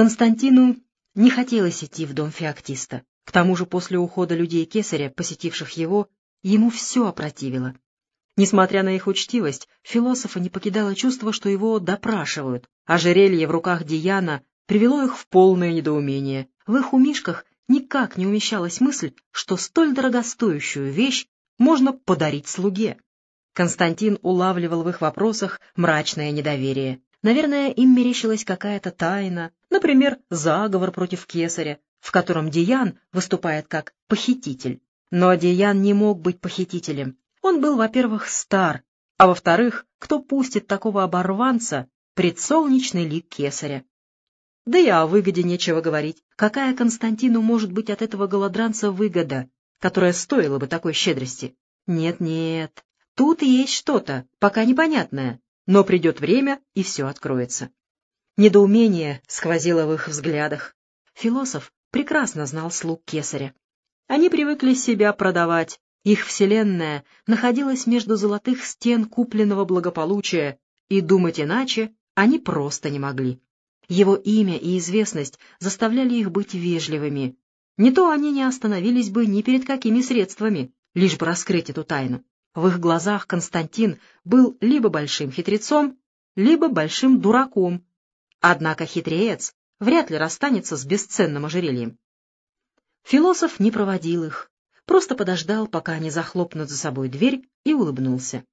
Константину не хотелось идти в дом феоктиста. К тому же после ухода людей кесаря, посетивших его, ему все опротивило. Несмотря на их учтивость, философа не покидало чувство, что его допрашивают. Ожерелье в руках Диана привело их в полное недоумение. В их умишках никак не умещалась мысль, что столь дорогостоящую вещь можно подарить слуге. Константин улавливал в их вопросах мрачное недоверие. Наверное, им мерещилась какая-то тайна, например, заговор против кесаря, в котором Диан выступает как похититель. Но Диан не мог быть похитителем. Он был, во-первых, стар, а во-вторых, кто пустит такого оборванца пред солнечный лик кесаря? Да и о выгоде нечего говорить. Какая Константину может быть от этого голодранца выгода, которая стоила бы такой щедрости? Нет-нет, тут есть что-то, пока непонятное, но придет время, и все откроется. Недоумение сквозило в их взглядах. Философ прекрасно знал слуг кесаря. Они привыкли себя продавать, их вселенная находилась между золотых стен купленного благополучия, и думать иначе они просто не могли. Его имя и известность заставляли их быть вежливыми. Не то они не остановились бы ни перед какими средствами, лишь бы раскрыть эту тайну. В их глазах Константин был либо большим хитрецом, либо большим дураком. Однако хитрец вряд ли расстанется с бесценным ожерельем. Философ не проводил их, просто подождал, пока они захлопнут за собой дверь, и улыбнулся.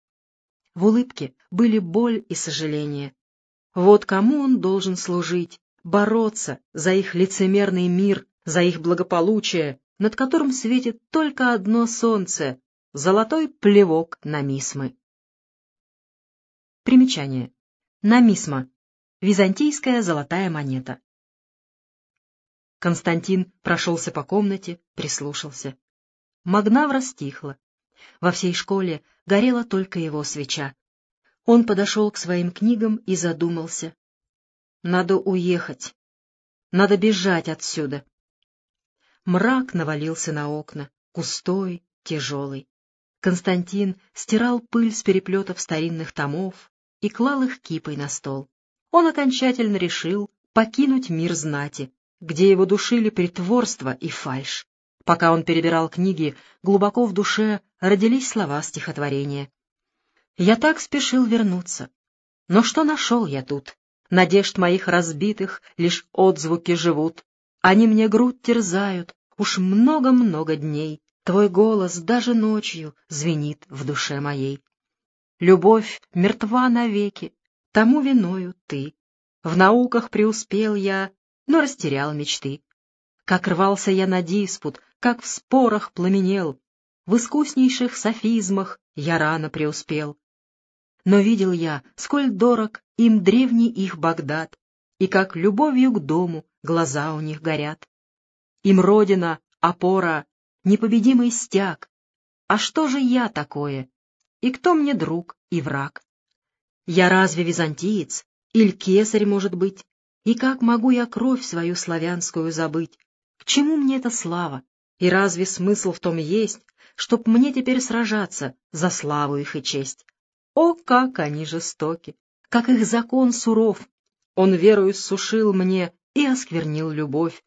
В улыбке были боль и сожаление. Вот кому он должен служить, бороться за их лицемерный мир, за их благополучие, над которым светит только одно солнце — золотой плевок намисмы. Примечание. Намисма. Византийская золотая монета. Константин прошелся по комнате, прислушался. Магнавра стихла. Во всей школе горела только его свеча. Он подошел к своим книгам и задумался. Надо уехать. Надо бежать отсюда. Мрак навалился на окна, густой, тяжелый. Константин стирал пыль с переплетов старинных томов и клал их кипой на стол. Он окончательно решил покинуть мир знати, где его душили притворство и фальшь. Пока он перебирал книги, глубоко в душе родились слова стихотворения. «Я так спешил вернуться. Но что нашел я тут? Надежд моих разбитых лишь отзвуки живут. Они мне грудь терзают уж много-много дней. Твой голос даже ночью звенит в душе моей. Любовь мертва навеки, тому виною ты. В науках преуспел я, но растерял мечты. Как рвался я на диспут, как в спорах пламенел, в искуснейших софизмах я рано преуспел. Но видел я, сколь дорог им древний их Багдад, и как любовью к дому глаза у них горят. Им родина, опора, непобедимый стяг. А что же я такое? И кто мне друг и враг? Я разве византиец? Иль кесарь, может быть? И как могу я кровь свою славянскую забыть? К чему мне эта слава? И разве смысл в том есть, чтоб мне теперь сражаться за славу их и честь? О, как они жестоки! Как их закон суров! Он верою сушил мне и осквернил любовь.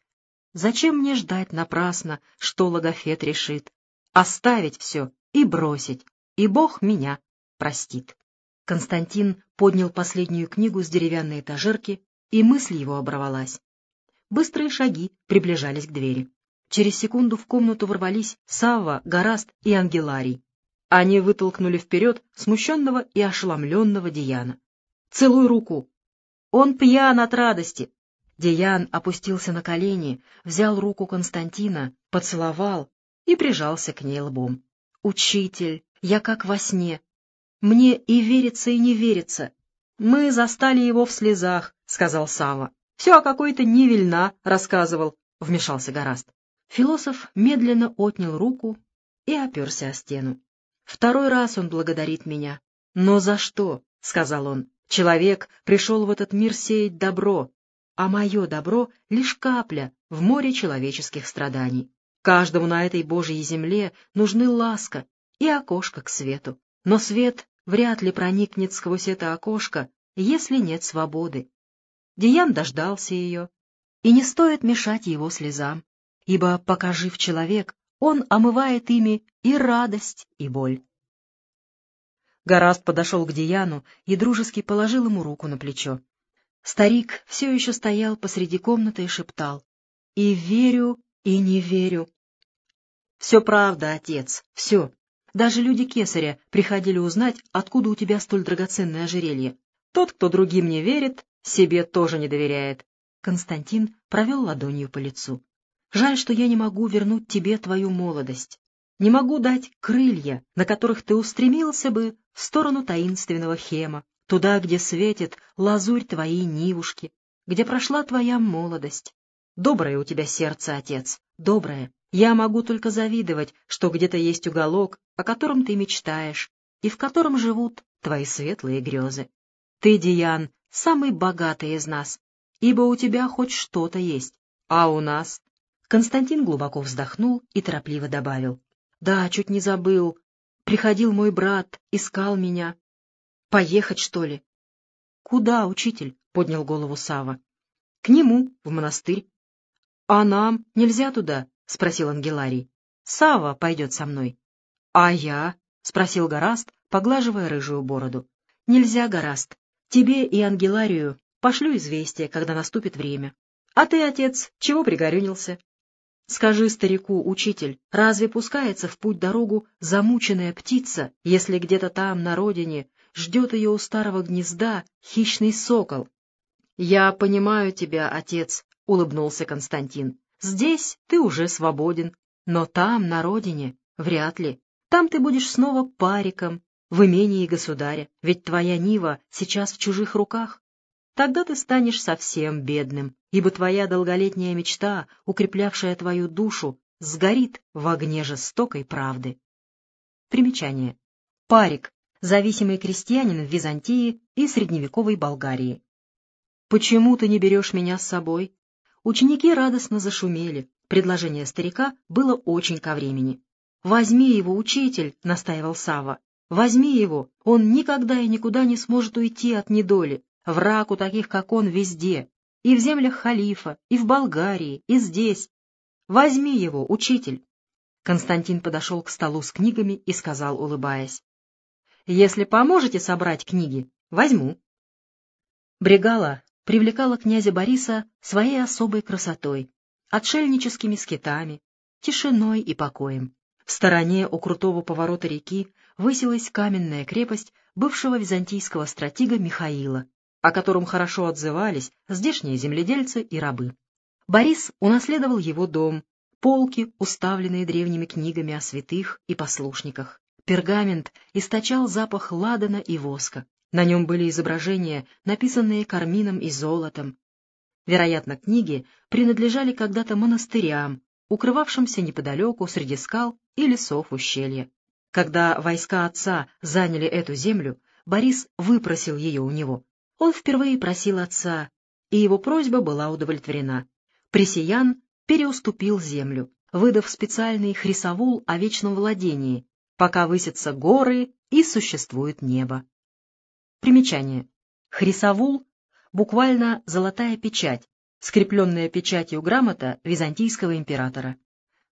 Зачем мне ждать напрасно, что Логофет решит? Оставить все и бросить, и Бог меня простит. Константин поднял последнюю книгу с деревянной этажерки, и мысль его оборвалась. Быстрые шаги приближались к двери. Через секунду в комнату ворвались Савва, Гораст и Ангеларий. Они вытолкнули вперед смущенного и ошеломленного Диана. «Целуй руку!» «Он пьян от радости!» Диан опустился на колени, взял руку Константина, поцеловал и прижался к ней лбом. «Учитель, я как во сне. Мне и верится, и не верится. Мы застали его в слезах», — сказал Сава. «Все о какой-то невельна», — рассказывал, — вмешался Гораст. Философ медленно отнял руку и оперся о стену. «Второй раз он благодарит меня. Но за что?» — сказал он. «Человек пришел в этот мир сеять добро, а мое добро — лишь капля в море человеческих страданий. Каждому на этой Божьей земле нужны ласка и окошко к свету. Но свет вряд ли проникнет сквозь это окошко, если нет свободы. Диан дождался ее, и не стоит мешать его слезам, ибо, пока жив человек, он омывает ими и радость, и боль. Гораст подошел к Дияну и дружески положил ему руку на плечо. Старик все еще стоял посреди комнаты и шептал. «И верю, и не верю». «Все правда, отец, все. Даже люди кесаря приходили узнать, откуда у тебя столь драгоценное ожерелье. Тот, кто другим не верит, себе тоже не доверяет». Константин провел ладонью по лицу. «Жаль, что я не могу вернуть тебе твою молодость не могу дать крылья, на которых ты устремился бы в сторону таинственного Хема, туда, где светит лазурь твоей Нивушки, где прошла твоя молодость. Доброе у тебя сердце, отец, доброе. Я могу только завидовать, что где-то есть уголок, о котором ты мечтаешь, и в котором живут твои светлые грезы. Ты, Диан, самый богатый из нас, ибо у тебя хоть что-то есть, а у нас... Константин глубоко вздохнул и торопливо добавил. Да, чуть не забыл. Приходил мой брат, искал меня. Поехать, что ли? Куда, учитель? — поднял голову Сава. К нему, в монастырь. А нам нельзя туда? — спросил Ангеларий. Сава пойдет со мной. А я? — спросил Гораст, поглаживая рыжую бороду. Нельзя, Гораст. Тебе и Ангеларию пошлю известие, когда наступит время. А ты, отец, чего пригорюнился? Скажи старику, учитель, разве пускается в путь дорогу замученная птица, если где-то там, на родине, ждет ее у старого гнезда хищный сокол? — Я понимаю тебя, отец, — улыбнулся Константин. — Здесь ты уже свободен, но там, на родине, вряд ли. Там ты будешь снова париком, в имении государя, ведь твоя Нива сейчас в чужих руках. Тогда ты станешь совсем бедным, ибо твоя долголетняя мечта, укреплявшая твою душу, сгорит в огне жестокой правды. Примечание. Парик. Зависимый крестьянин в Византии и средневековой Болгарии. «Почему ты не берешь меня с собой?» Ученики радостно зашумели. Предложение старика было очень ко времени. «Возьми его, учитель!» — настаивал Сава. «Возьми его! Он никогда и никуда не сможет уйти от недоли. Враг у таких, как он, везде, и в землях халифа, и в Болгарии, и здесь. Возьми его, учитель. Константин подошел к столу с книгами и сказал, улыбаясь. Если поможете собрать книги, возьму. Бригала привлекала князя Бориса своей особой красотой, отшельническими скитами, тишиной и покоем. В стороне у крутого поворота реки высилась каменная крепость бывшего византийского стратега Михаила, о котором хорошо отзывались здешние земледельцы и рабы. Борис унаследовал его дом, полки, уставленные древними книгами о святых и послушниках. Пергамент источал запах ладана и воска. На нем были изображения, написанные кармином и золотом. Вероятно, книги принадлежали когда-то монастырям, укрывавшимся неподалеку среди скал и лесов ущелья. Когда войска отца заняли эту землю, Борис выпросил ее у него. Он впервые просил отца, и его просьба была удовлетворена. Пресиян переуступил землю, выдав специальный хрисовул о вечном владении, пока высятся горы и существует небо. Примечание. Хрисовул — буквально золотая печать, скрепленная печатью грамота византийского императора.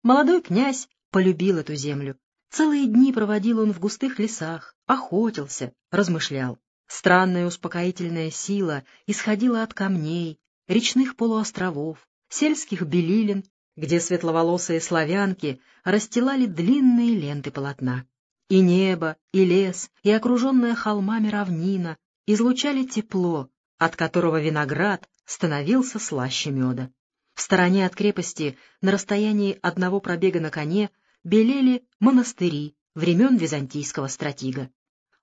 Молодой князь полюбил эту землю. Целые дни проводил он в густых лесах, охотился, размышлял. Странная успокоительная сила исходила от камней, речных полуостровов, сельских белилин, где светловолосые славянки расстилали длинные ленты полотна. И небо, и лес, и окруженная холмами равнина излучали тепло, от которого виноград становился слаще меда. В стороне от крепости, на расстоянии одного пробега на коне, белели монастыри времен византийского стратига.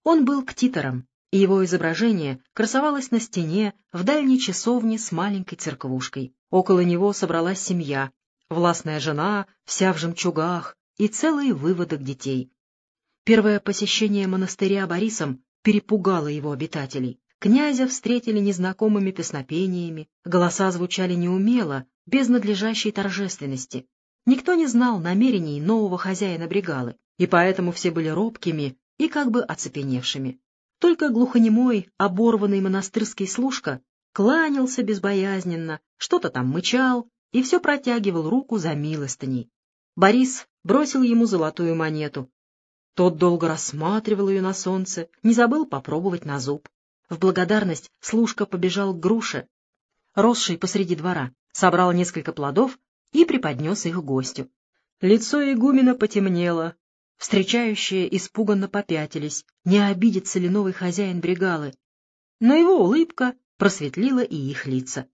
Он был ктитором, и его изображение красовалось на стене в дальней часовне с маленькой церквушкой. Около него собралась семья, властная жена, вся в жемчугах и целый выводок детей. Первое посещение монастыря Борисом перепугало его обитателей. Князя встретили незнакомыми песнопениями, голоса звучали неумело, без надлежащей торжественности. Никто не знал намерений нового хозяина бригалы, и поэтому все были робкими и как бы оцепеневшими. Только глухонемой, оборванный монастырский служка кланялся безбоязненно, что-то там мычал и все протягивал руку за милостыней. Борис бросил ему золотую монету. Тот долго рассматривал ее на солнце, не забыл попробовать на зуб. В благодарность служка побежал к груше, росшей посреди двора, собрал несколько плодов и преподнес их гостю. Лицо игумена потемнело, встречающие испуганно попятились, не обидится ли новый хозяин бригалы. Но его улыбка просветлила и их лица.